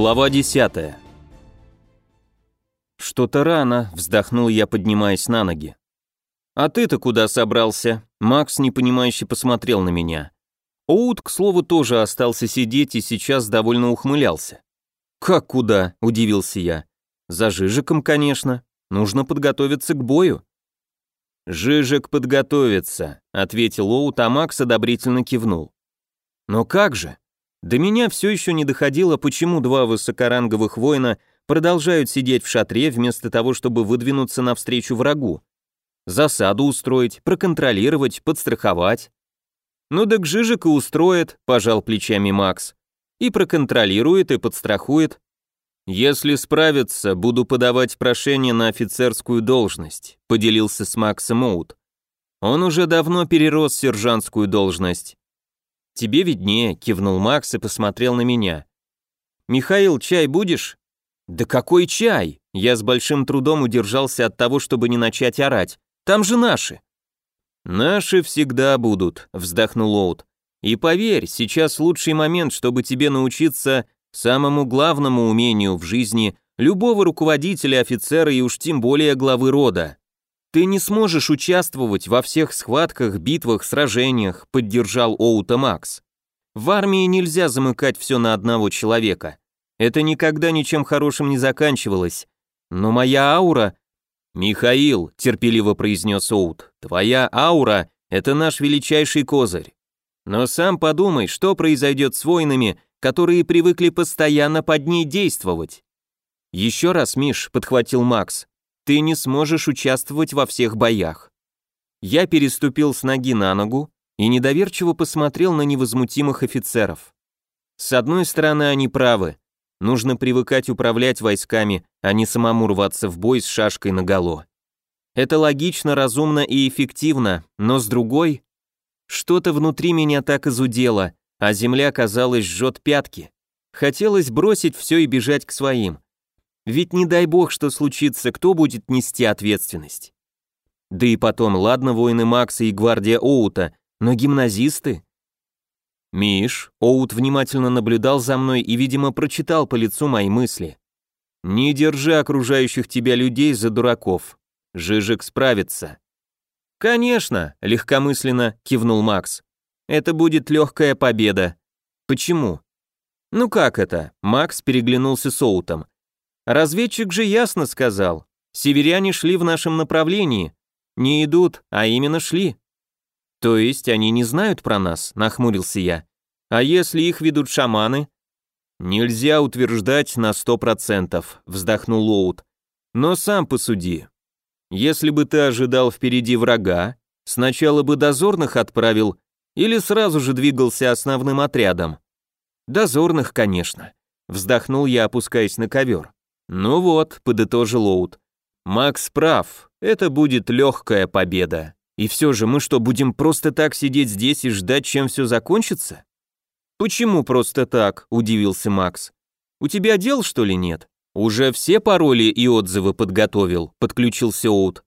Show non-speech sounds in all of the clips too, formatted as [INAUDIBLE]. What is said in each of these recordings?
Глава 10 «Что-то рано», — вздохнул я, поднимаясь на ноги. «А ты-то куда собрался?» Макс непонимающе посмотрел на меня. Оут, к слову, тоже остался сидеть и сейчас довольно ухмылялся. «Как куда?» – удивился я. «За Жижиком, конечно. Нужно подготовиться к бою». «Жижик подготовится», — ответил Оут, а Макс одобрительно кивнул. «Но как же? До меня все еще не доходило, почему два высокоранговых воина продолжают сидеть в шатре вместо того, чтобы выдвинуться навстречу врагу. Засаду устроить, проконтролировать, подстраховать. Ну так Жижик и устроит, пожал плечами Макс. И проконтролирует, и подстрахует. Если справится, буду подавать прошение на офицерскую должность, поделился с Максом Оут. Он уже давно перерос сержантскую должность. Тебе виднее, кивнул Макс и посмотрел на меня. Михаил, чай будешь? Да какой чай? Я с большим трудом удержался от того, чтобы не начать орать. Там же наши. Наши всегда будут, вздохнул Оут. И поверь, сейчас лучший момент, чтобы тебе научиться самому главному умению в жизни любого руководителя, офицера и уж тем более главы рода. Ты не сможешь участвовать во всех схватках, битвах, сражениях, поддержал Оута Макс. В армии нельзя замыкать все на одного человека. Это никогда ничем хорошим не заканчивалось. Но моя аура... «Михаил», — терпеливо произнес Оут, — «твоя аура — это наш величайший козырь. Но сам подумай, что произойдет с воинами, которые привыкли постоянно под ней действовать». «Еще раз, Миш», — подхватил Макс, — «ты не сможешь участвовать во всех боях». Я переступил с ноги на ногу и недоверчиво посмотрел на невозмутимых офицеров. С одной стороны, они правы. Нужно привыкать управлять войсками, а не самому рваться в бой с шашкой наголо. Это логично, разумно и эффективно, но с другой... Что-то внутри меня так изудело, а земля, казалось, жжет пятки. Хотелось бросить все и бежать к своим. Ведь не дай бог, что случится, кто будет нести ответственность. Да и потом, ладно, воины Макса и гвардия Оута, но гимназисты? «Миш», Оут внимательно наблюдал за мной и, видимо, прочитал по лицу мои мысли. «Не держи окружающих тебя людей за дураков. Жижик справится». «Конечно», — легкомысленно кивнул Макс. «Это будет легкая победа». «Почему?» «Ну как это?» Макс переглянулся с Оутом. «Разведчик же ясно сказал. Северяне шли в нашем направлении. Не идут, а именно шли. «То есть они не знают про нас?» – нахмурился я. «А если их ведут шаманы?» «Нельзя утверждать на сто процентов», – вздохнул Лоуд. «Но сам посуди. Если бы ты ожидал впереди врага, сначала бы дозорных отправил или сразу же двигался основным отрядом?» «Дозорных, конечно», – вздохнул я, опускаясь на ковер. «Ну вот», – подытожил Лоуд. «Макс прав, это будет легкая победа». И все же мы что, будем просто так сидеть здесь и ждать, чем все закончится? Почему просто так? Удивился Макс. У тебя дел, что ли, нет? Уже все пароли и отзывы подготовил, подключился Оут.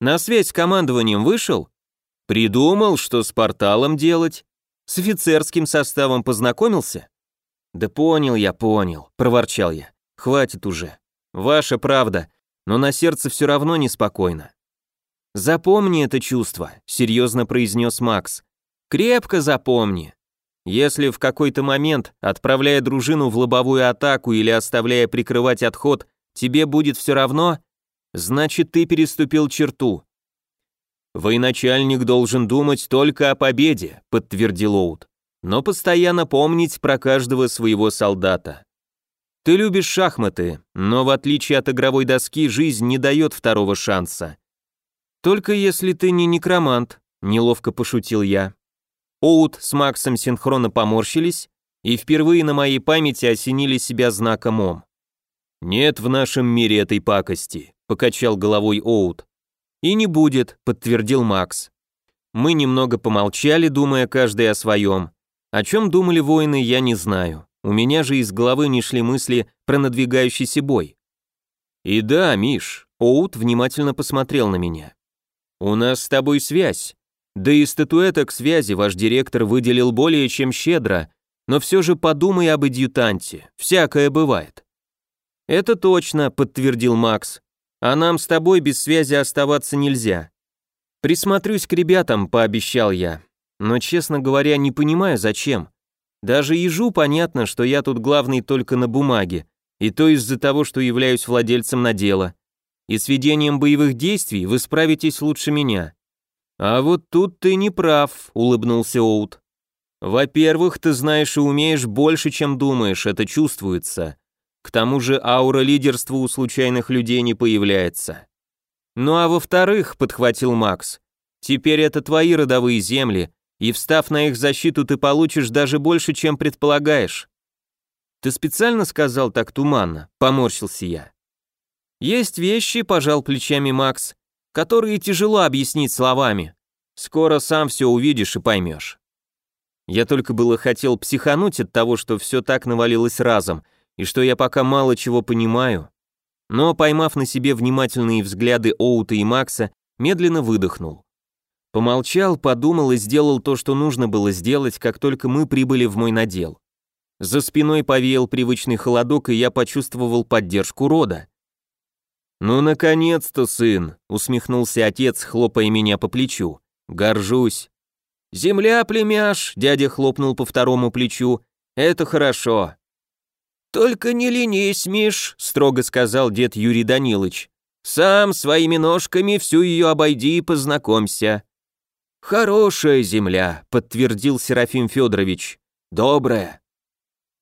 На связь с командованием вышел? Придумал, что с порталом делать? С офицерским составом познакомился? Да понял я, понял, проворчал я. Хватит уже. Ваша правда, но на сердце все равно неспокойно. «Запомни это чувство», — серьезно произнес Макс. «Крепко запомни. Если в какой-то момент, отправляя дружину в лобовую атаку или оставляя прикрывать отход, тебе будет все равно, значит ты переступил черту». «Военачальник должен думать только о победе», — подтвердил Оут, «но постоянно помнить про каждого своего солдата. Ты любишь шахматы, но в отличие от игровой доски жизнь не дает второго шанса. «Только если ты не некромант», — неловко пошутил я. Оут с Максом синхронно поморщились и впервые на моей памяти осенили себя знаком Ом. «Нет в нашем мире этой пакости», — покачал головой Оут. «И не будет», — подтвердил Макс. Мы немного помолчали, думая каждый о своем. О чем думали воины, я не знаю. У меня же из головы не шли мысли про надвигающийся бой. «И да, Миш», — Оут внимательно посмотрел на меня. «У нас с тобой связь. Да и статуэток связи ваш директор выделил более чем щедро, Но все же подумай об адъютанте, всякое бывает. Это точно, подтвердил Макс. А нам с тобой без связи оставаться нельзя. Присмотрюсь к ребятам, пообещал я. Но, честно говоря, не понимаю, зачем. Даже ежу понятно, что я тут главный только на бумаге, и то из-за того, что являюсь владельцем надела. И с ведением боевых действий вы справитесь лучше меня. А вот тут ты не прав, улыбнулся Оут. Во-первых, ты знаешь и умеешь больше, чем думаешь, это чувствуется. К тому же аура лидерства у случайных людей не появляется. Ну а во-вторых, подхватил Макс, теперь это твои родовые земли, и встав на их защиту, ты получишь даже больше, чем предполагаешь. Ты специально сказал так туманно, поморщился я. Есть вещи, пожал плечами Макс, которые тяжело объяснить словами. Скоро сам все увидишь и поймешь. Я только было хотел психануть от того, что все так навалилось разом, и что я пока мало чего понимаю. Но, поймав на себе внимательные взгляды Оута и Макса, медленно выдохнул. Помолчал, подумал и сделал то, что нужно было сделать, как только мы прибыли в мой надел. За спиной повеял привычный холодок, и я почувствовал поддержку рода. «Ну, наконец-то, сын!» — усмехнулся отец, хлопая меня по плечу. «Горжусь!» «Земля, племяш!» — дядя хлопнул по второму плечу. «Это хорошо!» «Только не ленись, Миш!» — строго сказал дед Юрий Данилович. «Сам своими ножками всю ее обойди и познакомься». «Хорошая земля», — подтвердил Серафим Федорович. «Добрая».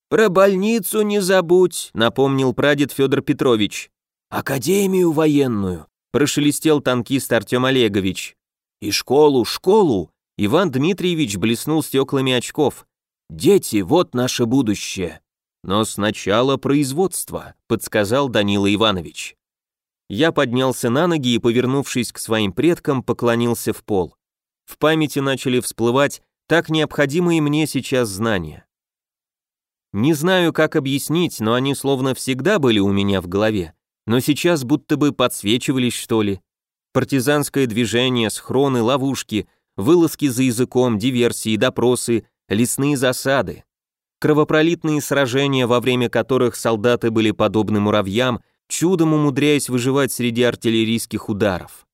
«Про больницу не забудь», — напомнил прадед Федор Петрович. «Академию военную», — прошелестел танкист Артем Олегович. «И школу, школу», — Иван Дмитриевич блеснул стеклами очков. «Дети, вот наше будущее». «Но сначала производство», — подсказал Данила Иванович. Я поднялся на ноги и, повернувшись к своим предкам, поклонился в пол. В памяти начали всплывать так необходимые мне сейчас знания. Не знаю, как объяснить, но они словно всегда были у меня в голове, но сейчас будто бы подсвечивались, что ли. Партизанское движение, схроны, ловушки, вылазки за языком, диверсии, допросы, лесные засады. Кровопролитные сражения, во время которых солдаты были подобны муравьям, чудом умудряясь выживать среди артиллерийских ударов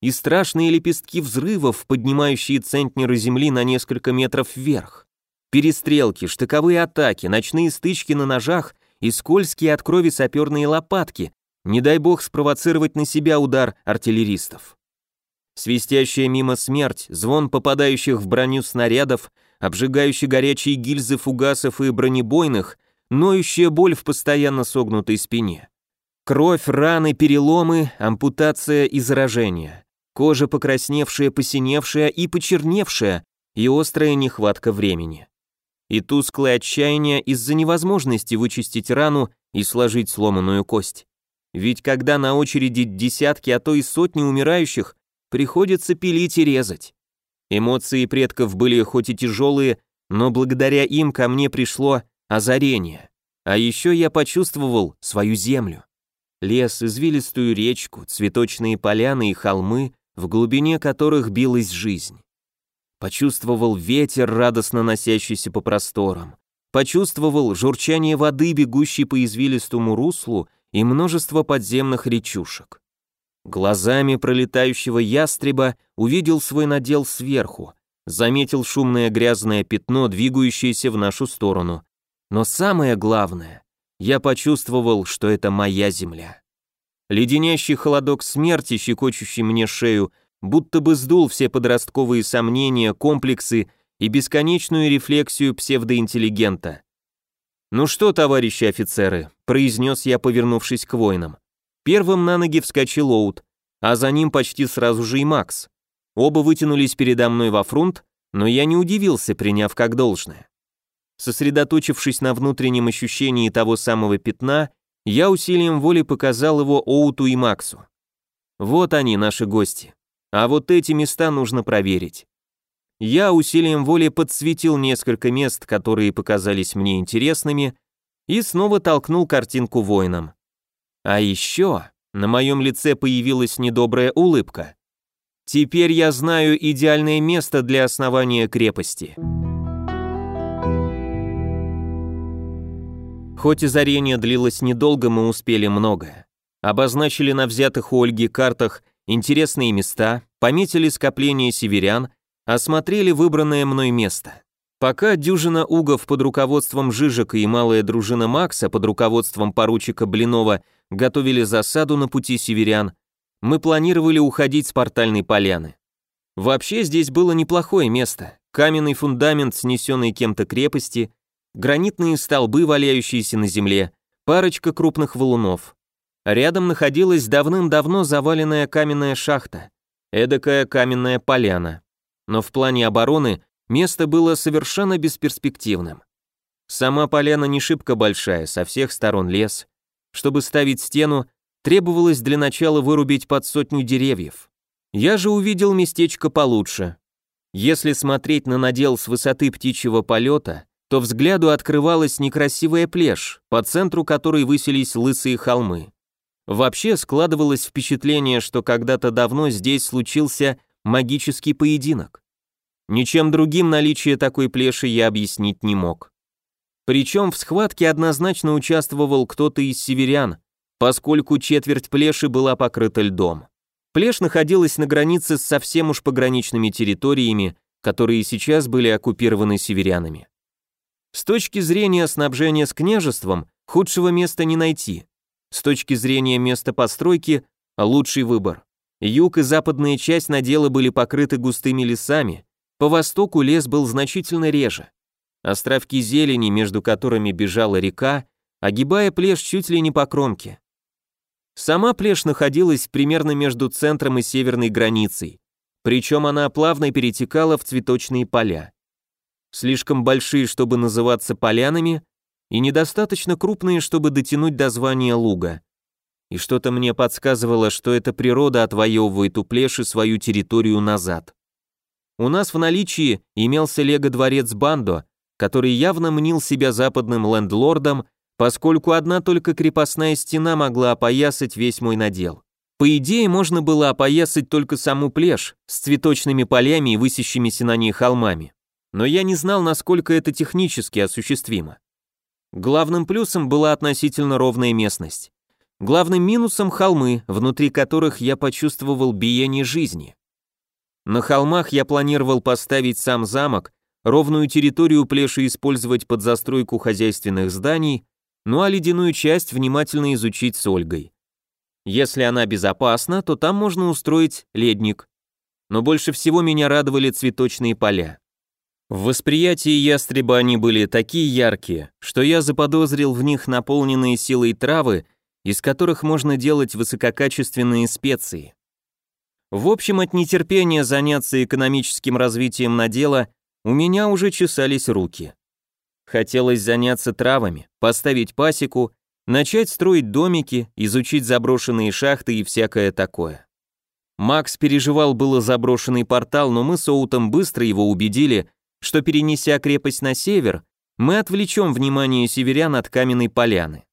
и страшные лепестки взрывов, поднимающие центнеры земли на несколько метров вверх. Перестрелки, штыковые атаки, ночные стычки на ножах и скользкие от крови саперные лопатки, не дай бог спровоцировать на себя удар артиллеристов. Свистящая мимо смерть, звон попадающих в броню снарядов, обжигающие горячие гильзы фугасов и бронебойных, ноющая боль в постоянно согнутой спине. Кровь, раны, переломы, ампутация и заражение кожа покрасневшая, посиневшая и почерневшая, и острая нехватка времени. И тусклое отчаяние из-за невозможности вычистить рану и сложить сломанную кость. Ведь когда на очереди десятки, а то и сотни умирающих, приходится пилить и резать. Эмоции предков были хоть и тяжелые, но благодаря им ко мне пришло озарение. А еще я почувствовал свою землю. Лес, извилистую речку, цветочные поляны и холмы, в глубине которых билась жизнь. Почувствовал ветер, радостно носящийся по просторам. Почувствовал журчание воды, бегущей по извилистому руслу, и множество подземных речушек. Глазами пролетающего ястреба увидел свой надел сверху, заметил шумное грязное пятно, двигающееся в нашу сторону. Но самое главное, я почувствовал, что это моя земля. Леденящий холодок смерти, щекочущий мне шею, будто бы сдул все подростковые сомнения, комплексы и бесконечную рефлексию псевдоинтеллигента. «Ну что, товарищи офицеры», — произнес я, повернувшись к воинам. Первым на ноги вскочил Оут, а за ним почти сразу же и Макс. Оба вытянулись передо мной во фронт, но я не удивился, приняв как должное. Сосредоточившись на внутреннем ощущении того самого пятна, я усилием воли показал его Оуту и Максу. Вот они, наши гости. А вот эти места нужно проверить. Я усилием воли подсветил несколько мест, которые показались мне интересными, и снова толкнул картинку воинам. А еще на моем лице появилась недобрая улыбка. Теперь я знаю идеальное место для основания крепости. Хоть озарение длилось недолго, мы успели многое. Обозначили на взятых у Ольги картах интересные места, пометили скопление северян, осмотрели выбранное мной место. Пока дюжина угов под руководством Жижика и малая дружина Макса под руководством поручика Блинова готовили засаду на пути северян, мы планировали уходить с портальной поляны. Вообще здесь было неплохое место. Каменный фундамент, снесенный кем-то крепости, гранитные столбы, валяющиеся на земле, парочка крупных валунов. Рядом находилась давным-давно заваленная каменная шахта, эдакая каменная поляна. Но в плане обороны Место было совершенно бесперспективным. Сама поляна не шибко большая, со всех сторон лес. Чтобы ставить стену, требовалось для начала вырубить под сотню деревьев. Я же увидел местечко получше. Если смотреть на надел с высоты птичьего полета, то взгляду открывалась некрасивая плешь, по центру которой высились лысые холмы. Вообще складывалось впечатление, что когда-то давно здесь случился магический поединок. Ничем другим наличие такой плеши я объяснить не мог. Причем в схватке однозначно участвовал кто-то из северян, поскольку четверть плеши была покрыта льдом. Плешь находилась на границе с совсем уж пограничными территориями, которые сейчас были оккупированы северянами. С точки зрения снабжения с княжеством, худшего места не найти. С точки зрения места постройки, лучший выбор. Юг и западная часть надела были покрыты густыми лесами, по востоку лес был значительно реже. Островки зелени, между которыми бежала река, огибая плешь чуть ли не по кромке. Сама плешь находилась примерно между центром и северной границей, причем она плавно перетекала в цветочные поля. Слишком большие, чтобы называться полянами, и недостаточно крупные, чтобы дотянуть до звания луга. И что-то мне подсказывало, что эта природа отвоевывает у плеши свою территорию назад. У нас в наличии имелся лего-дворец Бандо, который явно мнил себя западным лендлордом, поскольку одна только крепостная стена могла опоясать весь мой надел. По идее, можно было опоясать только саму плешь с цветочными полями и высящимися на ней холмами. Но я не знал, насколько это технически осуществимо. Главным плюсом была относительно ровная местность. Главным минусом – холмы, внутри которых я почувствовал биение жизни. На холмах я планировал поставить сам замок, ровную территорию плеши использовать под застройку хозяйственных зданий, ну а ледяную часть внимательно изучить с Ольгой. Если она безопасна, то там можно устроить ледник. Но больше всего меня радовали цветочные поля. В восприятии ястреба они были такие яркие, что я заподозрил в них наполненные силой травы, из которых можно делать высококачественные специи. В общем, от нетерпения заняться экономическим развитием надела у меня уже чесались руки. Хотелось заняться травами, поставить пасеку, начать строить домики, изучить заброшенные шахты и всякое такое. Макс переживал было заброшенный портал, но мы с Оутом быстро его убедили, что перенеся крепость на север, мы отвлечем внимание северян от каменной поляны.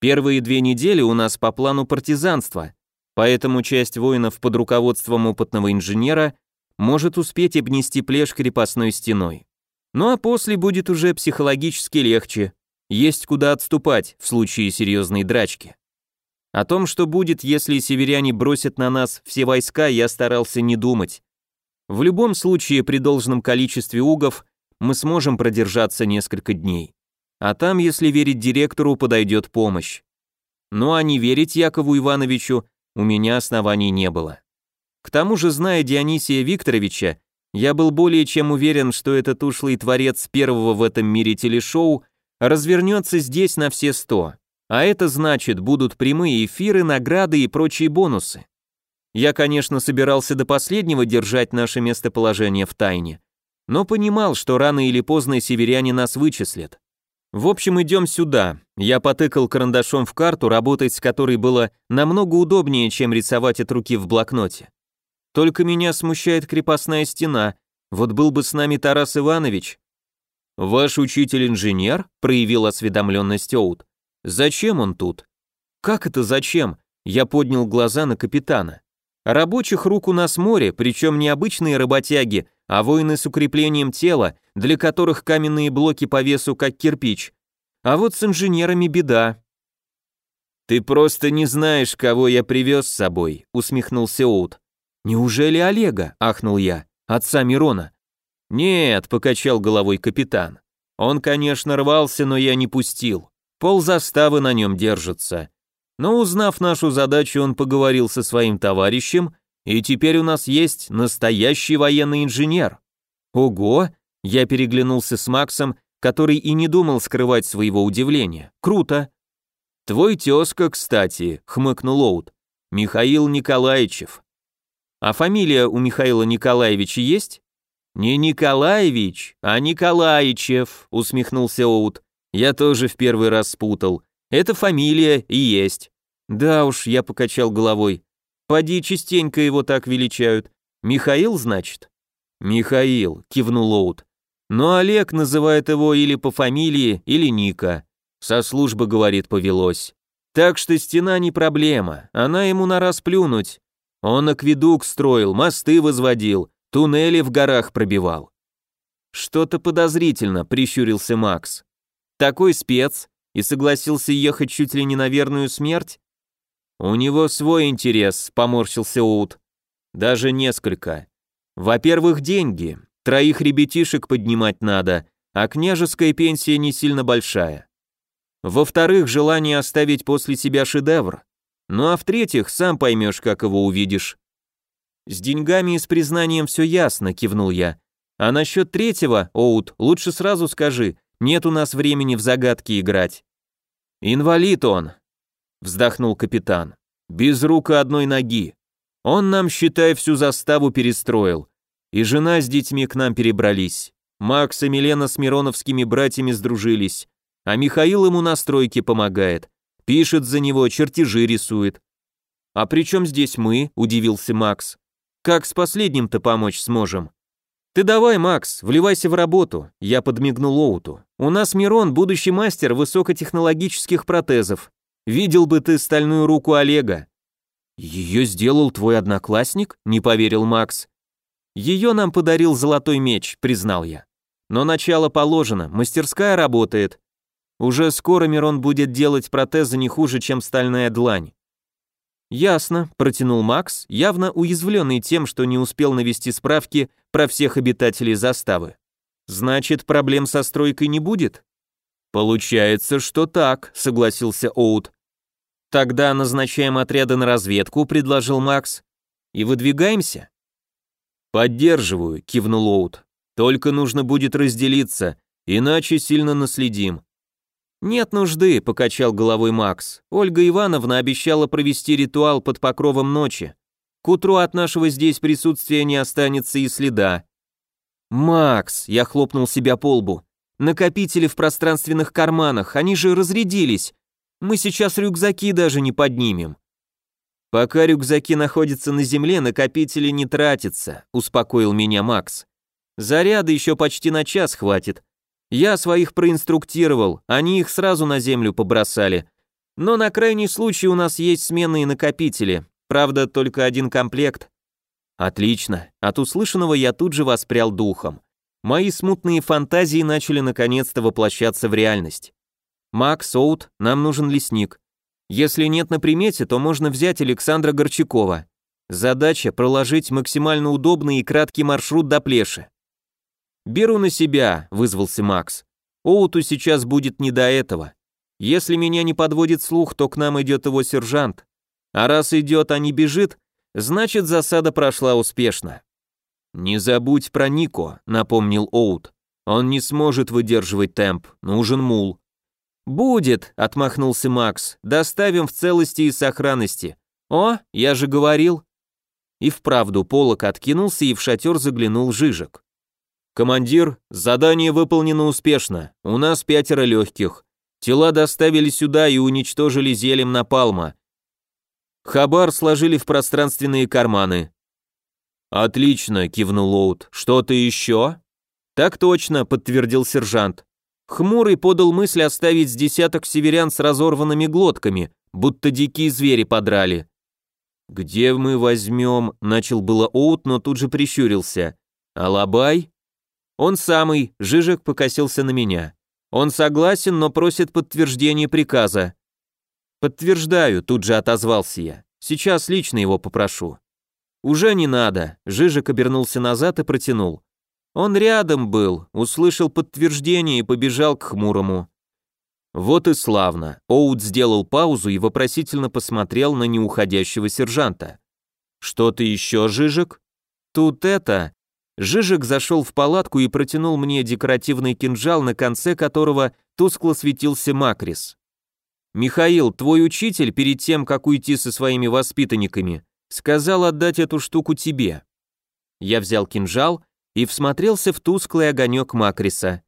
Первые две недели у нас по плану партизанства, Поэтому часть воинов под руководством опытного инженера может успеть обнести плешь крепостной стеной. Ну а после будет уже психологически легче, есть куда отступать в случае серьезной драчки. О том, что будет, если северяне бросят на нас все войска, я старался не думать. В любом случае, при должном количестве угов, мы сможем продержаться несколько дней. А там, если верить директору, подойдет помощь. Ну а не верить Якову Ивановичу у меня оснований не было. К тому же, зная Дионисия Викторовича, я был более чем уверен, что этот ушлый творец первого в этом мире телешоу развернется здесь на все сто. А это значит, будут прямые эфиры, награды и прочие бонусы. Я, конечно, собирался до последнего держать наше местоположение в тайне, но понимал, что рано или поздно северяне нас вычислят. В общем, идем сюда. Я потыкал карандашом в карту, работать с которой было намного удобнее, чем рисовать от руки в блокноте. Только меня смущает крепостная стена. Вот был бы с нами Тарас Иванович. Ваш учитель-инженер проявил осведомленность Оут. Зачем он тут? Как это зачем? Я поднял глаза на капитана. Рабочих рук у нас море, причем не обычные работяги, а воины с укреплением тела, для которых каменные блоки по весу как кирпич. А вот с инженерами беда. «Ты просто не знаешь, кого я привез с собой», — усмехнулся Оут. «Неужели Олега?» — ахнул я. «Отца Мирона». «Нет», — покачал головой капитан. «Он, конечно, рвался, но я не пустил. Пол заставы на нем держится. Но узнав нашу задачу, он поговорил со своим товарищем, и теперь у нас есть настоящий военный инженер». «Ого!» — я переглянулся с Максом, который и не думал скрывать своего удивления. «Круто!» «Твой тезка, кстати», — хмыкнул Оут. «Михаил Николаевичев». «А фамилия у Михаила Николаевича есть?» «Не Николаевич, а Николаичев», — усмехнулся Оут. «Я тоже в первый раз спутал. Это фамилия и есть». «Да уж», — я покачал головой. «Поди, частенько его так величают. Михаил, значит?» «Михаил», — кивнул Оут. «Но Олег называет его или по фамилии, или Ника. Со службы, говорит, повелось. Так что стена не проблема, она ему на раз плюнуть. Он акведук строил, мосты возводил, туннели в горах пробивал. Что-то подозрительно, прищурился Макс. Такой спец и согласился ехать чуть ли не на верную смерть? У него свой интерес, поморщился Оут. Даже несколько. Во-первых, деньги. Троих ребятишек поднимать надо, а княжеская пенсия не сильно большая. Во-вторых, желание оставить после себя шедевр. Ну а в-третьих, сам поймешь, как его увидишь. С деньгами и с признанием все ясно, кивнул я. А насчет третьего, Оут, лучше сразу скажи, нет у нас времени в загадки играть. Инвалид он, вздохнул капитан. Без рук и одной ноги. Он нам, считай, всю заставу перестроил. И жена с детьми к нам перебрались. Макс и Милена с Мироновскими братьями сдружились. А Михаил ему на стройке помогает. Пишет за него, чертежи рисует. А при чем здесь мы? Удивился Макс. Как с последним-то помочь сможем? Ты давай, Макс, вливайся в работу. Я подмигнул Оуту. У нас Мирон, будущий мастер высокотехнологических протезов. Видел бы ты стальную руку Олега. Ее сделал твой одноклассник? Не поверил Макс. Ее нам подарил золотой меч, признал я. Но начало положено, мастерская работает. Уже скоро Мирон будет делать протезы не хуже, чем стальная длань. Ясно, протянул Макс, явно уязвленный тем, что не успел навести справки про всех обитателей заставы. Значит, проблем со стройкой не будет? Получается, что так, согласился Оут. Тогда назначаем отряды на разведку, предложил Макс. И выдвигаемся? Поддерживаю, кивнул Оут. Только нужно будет разделиться, иначе сильно наследим. «Нет нужды», — покачал головой Макс. «Ольга Ивановна обещала провести ритуал под покровом ночи. К утру от нашего здесь присутствия не останется и следа». «Макс», — я хлопнул себя по лбу, — «накопители в пространственных карманах, они же разрядились. Мы сейчас рюкзаки даже не поднимем». «Пока рюкзаки находятся на земле, накопители не тратятся», — успокоил меня Макс. «Заряда еще почти на час хватит, я своих проинструктировал, они их сразу на землю побросали. Но на крайний случай у нас есть сменные накопители, правда, только один комплект. Отлично, от услышанного я тут же воспрял духом. Мои смутные фантазии начали наконец-то воплощаться в реальность. Макс, Оут, нам нужен лесник. Если нет на примете, то можно взять Александра Горчакова. Задача проложить максимально удобный и краткий маршрут до Плеши. «Беру на себя», — вызвался Макс. «Оуту сейчас будет не до этого. Если меня не подводит слух, то к нам идет его сержант. А раз идет, а не бежит, значит засада прошла успешно». «Не забудь про Нико», — напомнил Оут. «Он не сможет выдерживать темп, нужен мул». «Будет», — отмахнулся Макс, — «доставим в целости и сохранности». «О, я же говорил». И вправду полок откинулся, и в шатер заглянул Жижик. «Командир, задание выполнено успешно. У нас пятеро легких. Тела доставили сюда и уничтожили зелем напалма. Хабар сложили в пространственные карманы». «Отлично», — кивнул Лоуд. «Что-то еще?» «Так точно», — подтвердил сержант. Хмурый подал мысль оставить с десяток северян с разорванными глотками, будто дикие звери подрали. «Где мы возьмем?» — начал было Оут, но тут же прищурился. «Алабай?» «Он самый», — Жижик покосился на меня. Он согласен, но просит подтверждение приказа. Подтверждаю, тут же отозвался я. Сейчас лично его попрошу. Уже не надо, Жижик обернулся назад и протянул. Он рядом был, услышал подтверждение и побежал к хмурому. Вот и славно. Оут сделал паузу и вопросительно посмотрел на неуходящего сержанта. Что-то еще, Жижик? Тут это... Жижик зашел в палатку и протянул мне декоративный кинжал, на конце которого тускло светился макрис. «Михаил, твой учитель, перед тем, как уйти со своими воспитанниками, сказал отдать эту штуку тебе». Я взял кинжал и всмотрелся в тусклый огонек макриса.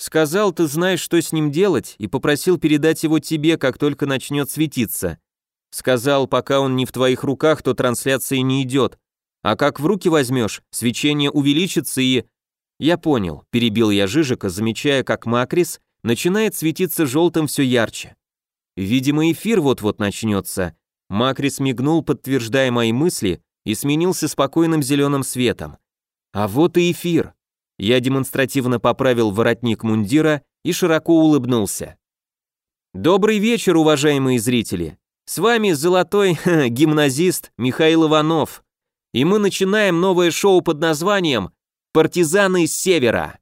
Сказал, ты знаешь, что с ним делать, и попросил передать его тебе, как только начнет светиться. Сказал, пока он не в твоих руках, то трансляция не идет, а как в руки возьмешь, свечение увеличится и... Я понял, перебил я Жижика, замечая, как Макрис начинает светиться желтым все ярче. Видимо, эфир вот-вот начнется. Макрис мигнул, подтверждая мои мысли, и сменился спокойным зеленым светом. А вот и эфир. Я демонстративно поправил воротник мундира и широко улыбнулся. Добрый вечер, уважаемые зрители. С вами золотой [LAUGHS] гимназист Михаил Иванов и мы начинаем новое шоу под названием «Партизаны с севера».